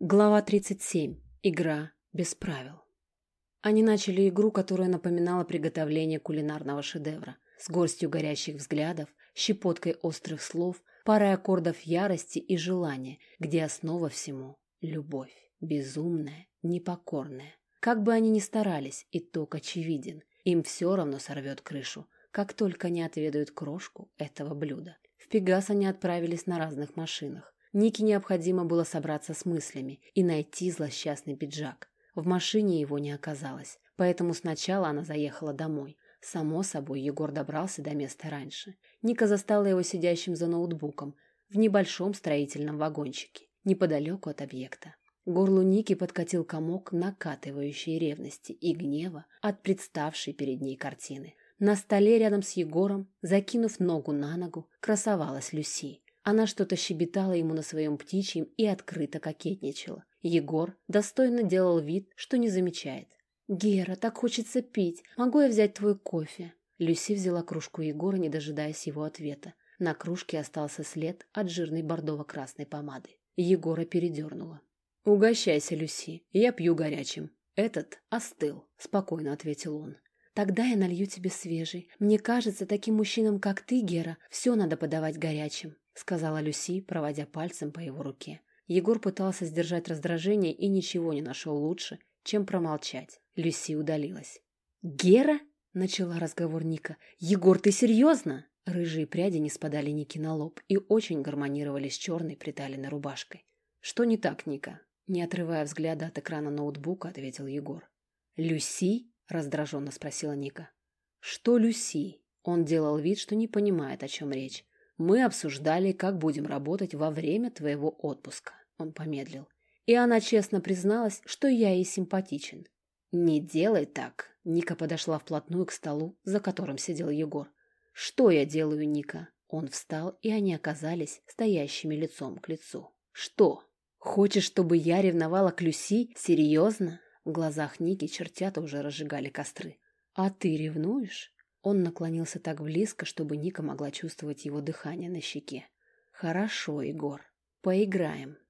Глава 37. Игра без правил. Они начали игру, которая напоминала приготовление кулинарного шедевра, с горстью горящих взглядов, щепоткой острых слов, парой аккордов ярости и желания, где основа всему — любовь, безумная, непокорная. Как бы они ни старались, итог очевиден. Им все равно сорвет крышу, как только не отведают крошку этого блюда. В Пегас они отправились на разных машинах. Нике необходимо было собраться с мыслями и найти злосчастный пиджак. В машине его не оказалось, поэтому сначала она заехала домой. Само собой, Егор добрался до места раньше. Ника застала его сидящим за ноутбуком в небольшом строительном вагончике, неподалеку от объекта. Горлу Ники подкатил комок накатывающей ревности и гнева от представшей перед ней картины. На столе рядом с Егором, закинув ногу на ногу, красовалась Люси. Она что-то щебетала ему на своем птичьем и открыто кокетничала. Егор достойно делал вид, что не замечает. «Гера, так хочется пить. Могу я взять твой кофе?» Люси взяла кружку Егора, не дожидаясь его ответа. На кружке остался след от жирной бордово-красной помады. Егора передернула. «Угощайся, Люси, я пью горячим. Этот остыл», — спокойно ответил он. «Тогда я налью тебе свежий. Мне кажется, таким мужчинам, как ты, Гера, все надо подавать горячим». — сказала Люси, проводя пальцем по его руке. Егор пытался сдержать раздражение и ничего не нашел лучше, чем промолчать. Люси удалилась. «Гера?» — начала разговор Ника. «Егор, ты серьезно?» Рыжие пряди не спадали Нике на лоб и очень гармонировали с черной приталенной рубашкой. «Что не так, Ника?» Не отрывая взгляда от экрана ноутбука, ответил Егор. «Люси?» — раздраженно спросила Ника. «Что Люси?» Он делал вид, что не понимает, о чем речь. Мы обсуждали, как будем работать во время твоего отпуска. Он помедлил. И она честно призналась, что я ей симпатичен. Не делай так. Ника подошла вплотную к столу, за которым сидел Егор. Что я делаю, Ника? Он встал, и они оказались стоящими лицом к лицу. Что? Хочешь, чтобы я ревновала к Люси? Серьезно? В глазах Ники чертята уже разжигали костры. А ты ревнуешь? Он наклонился так близко, чтобы Ника могла чувствовать его дыхание на щеке. «Хорошо, Егор. Поиграем.